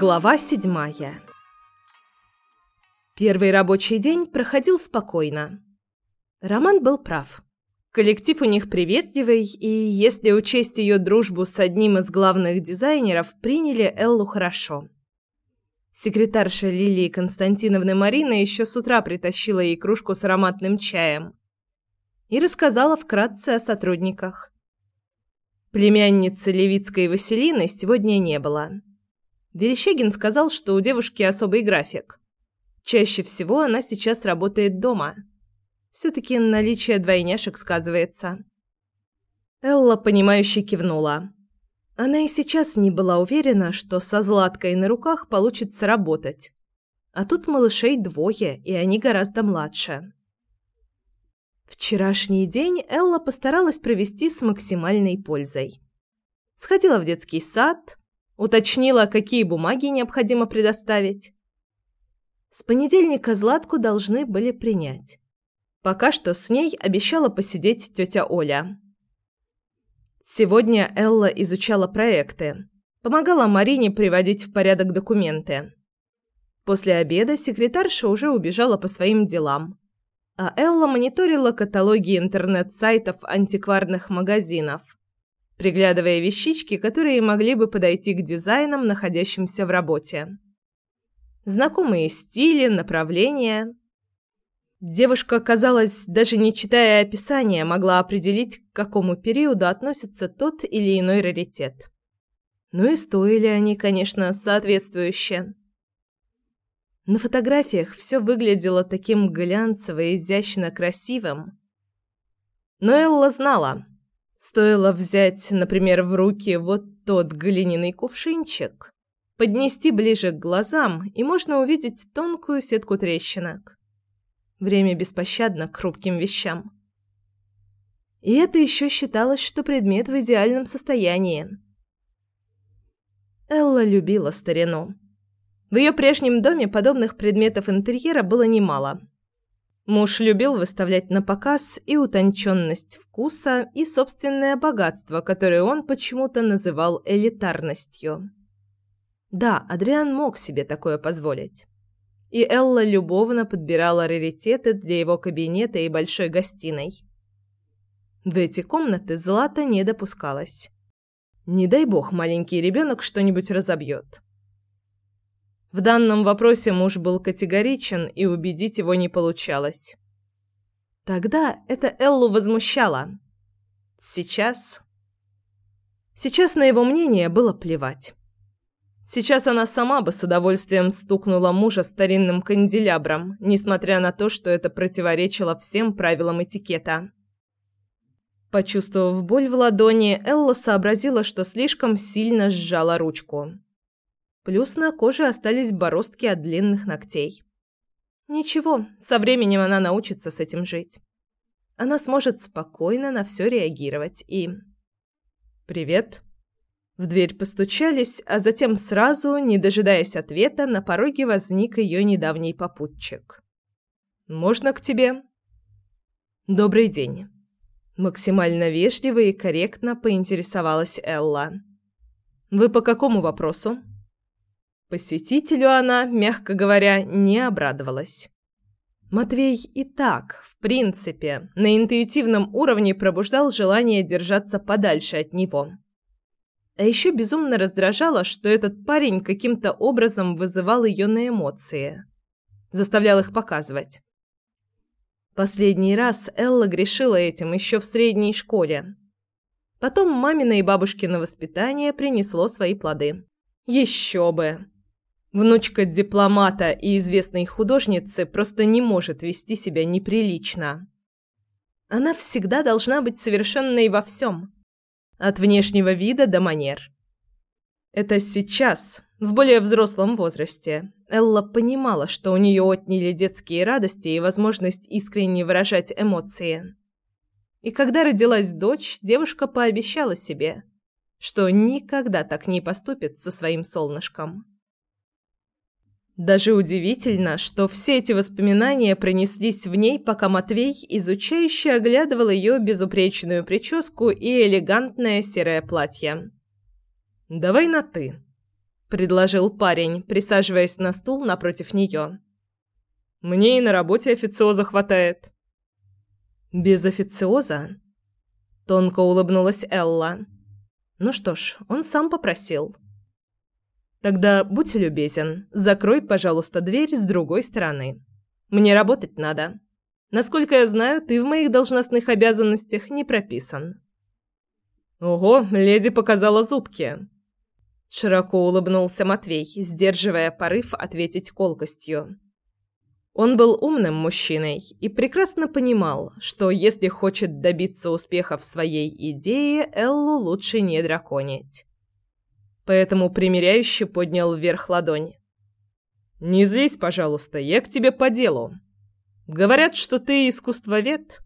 Глава седьмая Первый рабочий день проходил спокойно. Роман был прав. Коллектив у них приветливый, и если учесть ее дружбу с одним из главных дизайнеров, приняли Эллу хорошо. Секретарша Лилии Константиновны Марина еще с утра притащила ей кружку с ароматным чаем и рассказала вкратце о сотрудниках. Племянницы Левицкой Василины сегодня не было. Верещагин сказал, что у девушки особый график. Чаще всего она сейчас работает дома – все-таки наличие двойняшек сказывается. Элла, понимающе кивнула. Она и сейчас не была уверена, что со Златкой на руках получится работать. А тут малышей двое, и они гораздо младше. Вчерашний день Элла постаралась провести с максимальной пользой. Сходила в детский сад, уточнила, какие бумаги необходимо предоставить. С понедельника Златку должны были принять. Пока что с ней обещала посидеть тетя Оля. Сегодня Элла изучала проекты, помогала Марине приводить в порядок документы. После обеда секретарша уже убежала по своим делам, а Элла мониторила каталоги интернет-сайтов антикварных магазинов, приглядывая вещички, которые могли бы подойти к дизайнам, находящимся в работе. Знакомые стили, направления Девушка, казалось, даже не читая описания, могла определить, к какому периоду относится тот или иной раритет. Ну и стоили они, конечно, соответствующе. На фотографиях все выглядело таким глянцево, изящно красивым. Но Элла знала, стоило взять, например, в руки вот тот глиняный кувшинчик, поднести ближе к глазам, и можно увидеть тонкую сетку трещинок. Время беспощадно к хрупким вещам. И это еще считалось, что предмет в идеальном состоянии. Элла любила старину. В ее прежнем доме подобных предметов интерьера было немало. Муж любил выставлять на показ и утонченность вкуса, и собственное богатство, которое он почему-то называл элитарностью. Да, Адриан мог себе такое позволить и Элла любовно подбирала раритеты для его кабинета и большой гостиной. В эти комнаты Злата не допускалась. Не дай бог маленький ребенок что-нибудь разобьет. В данном вопросе муж был категоричен, и убедить его не получалось. Тогда это Эллу возмущало. Сейчас... Сейчас на его мнение было плевать. Сейчас она сама бы с удовольствием стукнула мужа старинным канделябром, несмотря на то, что это противоречило всем правилам этикета. Почувствовав боль в ладони, Элла сообразила, что слишком сильно сжала ручку. Плюс на коже остались бороздки от длинных ногтей. Ничего, со временем она научится с этим жить. Она сможет спокойно на все реагировать и... «Привет», в дверь постучались, а затем сразу, не дожидаясь ответа, на пороге возник ее недавний попутчик. «Можно к тебе?» «Добрый день». Максимально вежливо и корректно поинтересовалась Элла. «Вы по какому вопросу?» Посетителю она, мягко говоря, не обрадовалась. Матвей и так, в принципе, на интуитивном уровне пробуждал желание держаться подальше от него. А еще безумно раздражало, что этот парень каким-то образом вызывал ее на эмоции. Заставлял их показывать. Последний раз Элла грешила этим еще в средней школе. Потом мамино и бабушкино воспитание принесло свои плоды. Еще бы! Внучка дипломата и известной художницы просто не может вести себя неприлично. Она всегда должна быть совершенной во всем – от внешнего вида до манер. Это сейчас, в более взрослом возрасте, Элла понимала, что у нее отняли детские радости и возможность искренне выражать эмоции. И когда родилась дочь, девушка пообещала себе, что никогда так не поступит со своим солнышком. Даже удивительно, что все эти воспоминания пронеслись в ней, пока Матвей изучающе оглядывал ее безупречную прическу и элегантное серое платье. «Давай на «ты», — предложил парень, присаживаясь на стул напротив нее. «Мне и на работе официоза хватает». «Без официоза?» — тонко улыбнулась Элла. «Ну что ж, он сам попросил». Тогда будь любезен, закрой, пожалуйста, дверь с другой стороны. Мне работать надо. Насколько я знаю, ты в моих должностных обязанностях не прописан. Ого, леди показала зубки. Широко улыбнулся Матвей, сдерживая порыв ответить колкостью. Он был умным мужчиной и прекрасно понимал, что если хочет добиться успеха в своей идее, Эллу лучше не драконить поэтому примиряюще поднял вверх ладонь. «Не злись, пожалуйста, я к тебе по делу. Говорят, что ты искусствовед».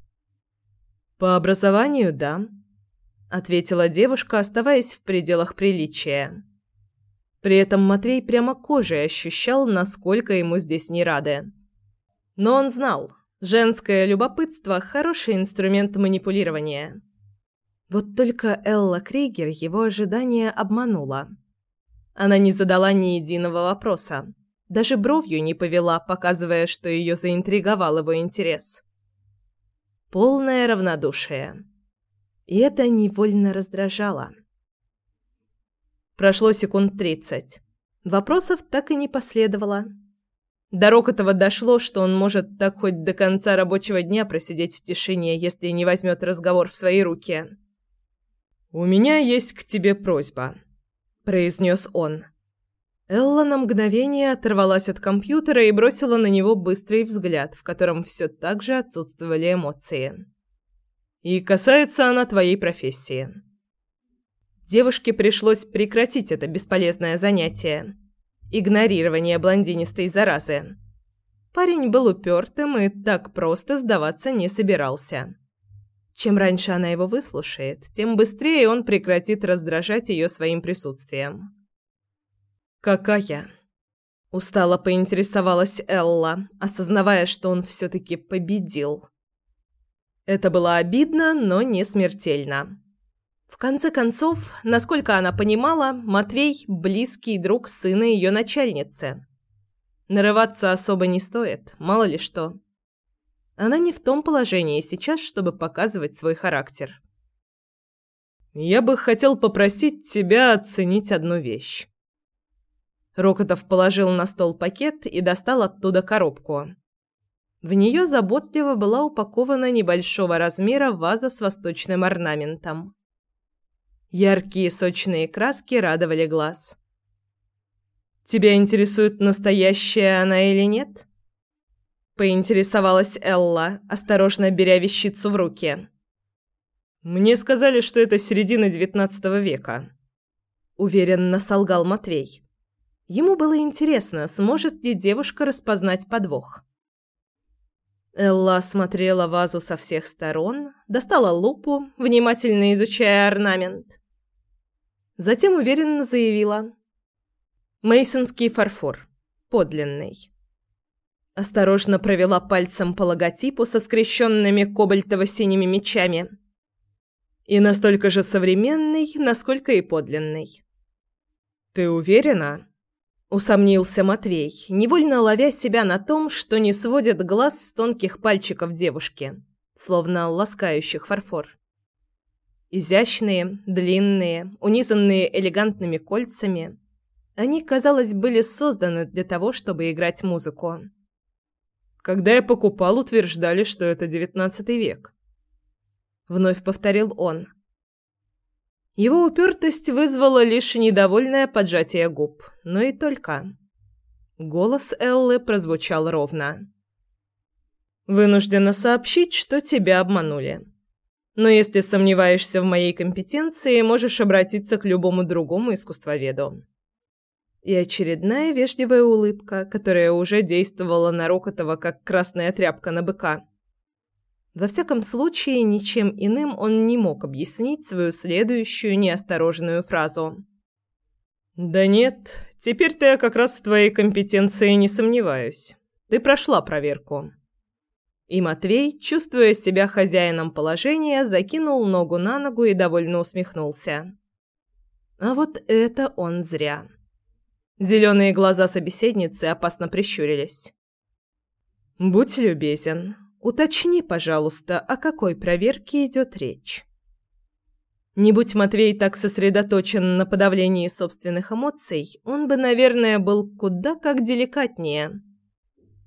«По образованию, да», — ответила девушка, оставаясь в пределах приличия. При этом Матвей прямо кожей ощущал, насколько ему здесь не рады. Но он знал, женское любопытство – хороший инструмент манипулирования. Вот только Элла Крейгер его ожидания обманула. Она не задала ни единого вопроса. Даже бровью не повела, показывая, что ее заинтриговал его интерес. Полное равнодушие. И это невольно раздражало. Прошло секунд тридцать. Вопросов так и не последовало. До Рокотова дошло, что он может так хоть до конца рабочего дня просидеть в тишине, если не возьмет разговор в свои руки. «У меня есть к тебе просьба», – произнес он. Элла на мгновение оторвалась от компьютера и бросила на него быстрый взгляд, в котором все так же отсутствовали эмоции. «И касается она твоей профессии». Девушке пришлось прекратить это бесполезное занятие – игнорирование блондинистой заразы. Парень был упертым и так просто сдаваться не собирался. Чем раньше она его выслушает, тем быстрее он прекратит раздражать ее своим присутствием. «Какая?» – устало поинтересовалась Элла, осознавая, что он все-таки победил. Это было обидно, но не смертельно. В конце концов, насколько она понимала, Матвей – близкий друг сына ее начальницы. Нарываться особо не стоит, мало ли что. Она не в том положении сейчас, чтобы показывать свой характер. «Я бы хотел попросить тебя оценить одну вещь». Рокотов положил на стол пакет и достал оттуда коробку. В нее заботливо была упакована небольшого размера ваза с восточным орнаментом. Яркие сочные краски радовали глаз. «Тебя интересует, настоящая она или нет?» Поинтересовалась Элла, осторожно беря вещицу в руки. Мне сказали, что это середина девятнадцатого века, уверенно солгал Матвей. Ему было интересно, сможет ли девушка распознать подвох. Элла смотрела вазу со всех сторон, достала лупу, внимательно изучая орнамент. Затем уверенно заявила: "Мейсонский фарфор, подлинный". Осторожно провела пальцем по логотипу со скрещенными кобальтово-синими мечами. И настолько же современный, насколько и подлинный. «Ты уверена?» – усомнился Матвей, невольно ловя себя на том, что не сводит глаз с тонких пальчиков девушки, словно ласкающих фарфор. Изящные, длинные, унизанные элегантными кольцами, они, казалось, были созданы для того, чтобы играть музыку. Когда я покупал, утверждали, что это девятнадцатый век. Вновь повторил он. Его упертость вызвала лишь недовольное поджатие губ, но и только. Голос Эллы прозвучал ровно. «Вынуждена сообщить, что тебя обманули. Но если сомневаешься в моей компетенции, можешь обратиться к любому другому искусствоведу и очередная вежливая улыбка, которая уже действовала на Рокотова как красная тряпка на быка. Во всяком случае, ничем иным он не мог объяснить свою следующую неосторожную фразу. Да нет, теперь-то я как раз в твоей компетенции не сомневаюсь. Ты прошла проверку. И Матвей, чувствуя себя хозяином положения, закинул ногу на ногу и довольно усмехнулся. А вот это он зря. Зеленые глаза собеседницы опасно прищурились. «Будь любезен, уточни, пожалуйста, о какой проверке идет речь». Не будь Матвей так сосредоточен на подавлении собственных эмоций, он бы, наверное, был куда как деликатнее.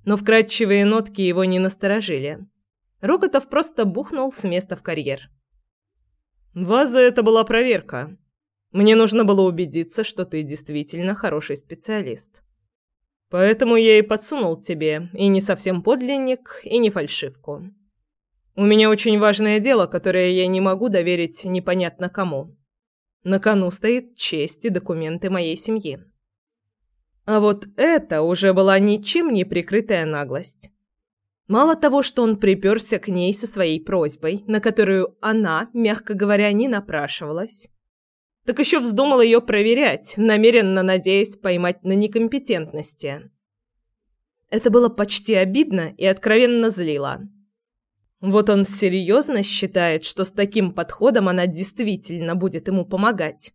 Но вкрадчивые нотки его не насторожили. Рокотов просто бухнул с места в карьер. «Ваза — это была проверка. Мне нужно было убедиться, что ты действительно хороший специалист. Поэтому я и подсунул тебе и не совсем подлинник, и не фальшивку. У меня очень важное дело, которое я не могу доверить непонятно кому. На кону стоит честь и документы моей семьи. А вот это уже была ничем не прикрытая наглость. Мало того, что он приперся к ней со своей просьбой, на которую она, мягко говоря, не напрашивалась, так еще вздумал ее проверять, намеренно надеясь поймать на некомпетентности. Это было почти обидно и откровенно злило. Вот он серьезно считает, что с таким подходом она действительно будет ему помогать.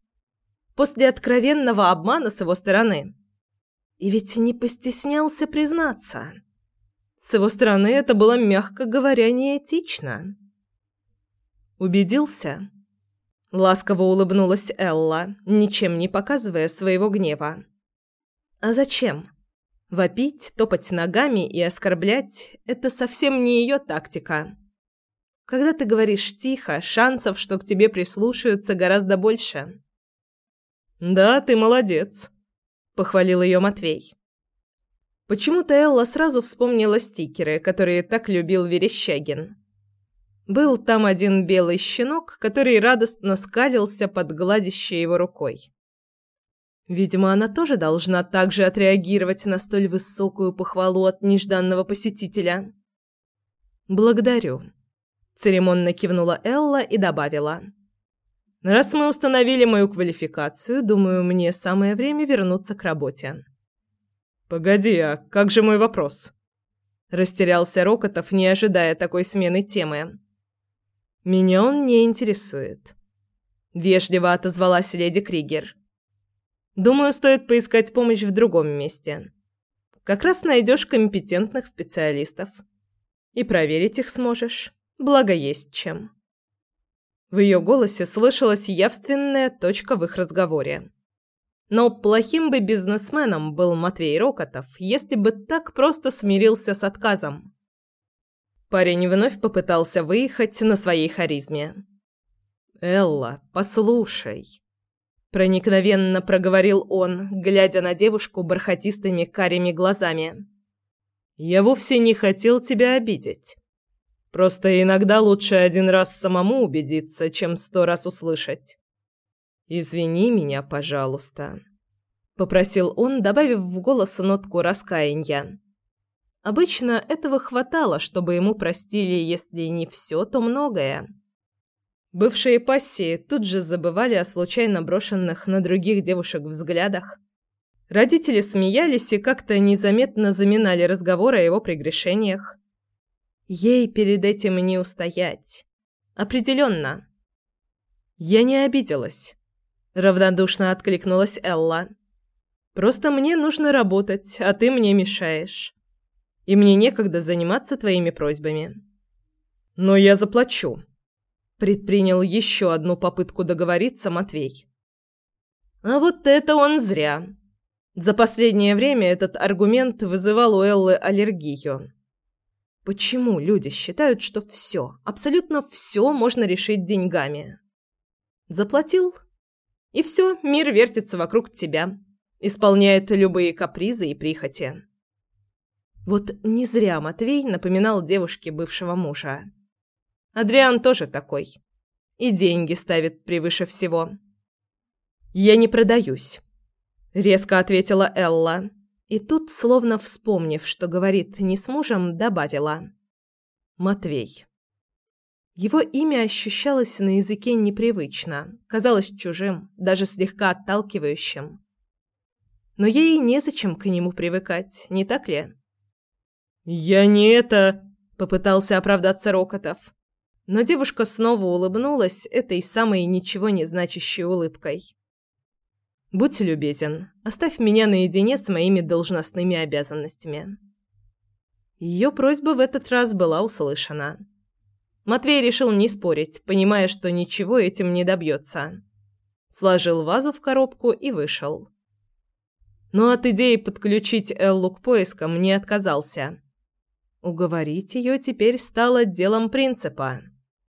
После откровенного обмана с его стороны. И ведь не постеснялся признаться. С его стороны это было, мягко говоря, неэтично. Убедился? Ласково улыбнулась Элла, ничем не показывая своего гнева. А зачем? Вопить, топать ногами и оскорблять – это совсем не ее тактика. Когда ты говоришь тихо, шансов, что к тебе прислушаются, гораздо больше. «Да, ты молодец», – похвалил ее Матвей. Почему-то Элла сразу вспомнила стикеры, которые так любил Верещагин. Был там один белый щенок, который радостно скалился под гладящей его рукой. Видимо, она тоже должна также отреагировать на столь высокую похвалу от нежданного посетителя. «Благодарю», – церемонно кивнула Элла и добавила. «Раз мы установили мою квалификацию, думаю, мне самое время вернуться к работе». «Погоди, а как же мой вопрос?» Растерялся Рокотов, не ожидая такой смены темы. «Меня он не интересует», – вежливо отозвалась леди Кригер. Думаю, стоит поискать помощь в другом месте. Как раз найдешь компетентных специалистов. И проверить их сможешь. Благо есть чем. В ее голосе слышалась явственная точка в их разговоре. Но плохим бы бизнесменом был Матвей Рокотов, если бы так просто смирился с отказом. Парень вновь попытался выехать на своей харизме. «Элла, послушай», проникновенно проговорил он, глядя на девушку бархатистыми карими глазами. Я вовсе не хотел тебя обидеть. Просто иногда лучше один раз самому убедиться, чем сто раз услышать. Извини меня, пожалуйста, попросил он, добавив в голос нотку раскаяния. Обычно этого хватало, чтобы ему простили, если не все, то многое. Бывшие пассии тут же забывали о случайно брошенных на других девушек взглядах. Родители смеялись и как-то незаметно заминали разговор о его прегрешениях. Ей перед этим не устоять. Определенно. «Я не обиделась», — равнодушно откликнулась Элла. «Просто мне нужно работать, а ты мне мешаешь. И мне некогда заниматься твоими просьбами». «Но я заплачу», Предпринял еще одну попытку договориться Матвей. А вот это он зря. За последнее время этот аргумент вызывал у Эллы аллергию. Почему люди считают, что все, абсолютно все можно решить деньгами? Заплатил, и все, мир вертится вокруг тебя, исполняет любые капризы и прихоти. Вот не зря Матвей напоминал девушке бывшего мужа. Адриан тоже такой. И деньги ставит превыше всего. «Я не продаюсь», — резко ответила Элла. И тут, словно вспомнив, что говорит не с мужем, добавила. «Матвей». Его имя ощущалось на языке непривычно, казалось чужим, даже слегка отталкивающим. Но ей незачем к нему привыкать, не так ли? «Я не это...» — попытался оправдаться Рокотов. Но девушка снова улыбнулась этой самой ничего не значащей улыбкой. «Будь любезен, оставь меня наедине с моими должностными обязанностями». Ее просьба в этот раз была услышана. Матвей решил не спорить, понимая, что ничего этим не добьется. Сложил вазу в коробку и вышел. Но от идеи подключить Эллу к поискам не отказался. Уговорить ее теперь стало делом принципа.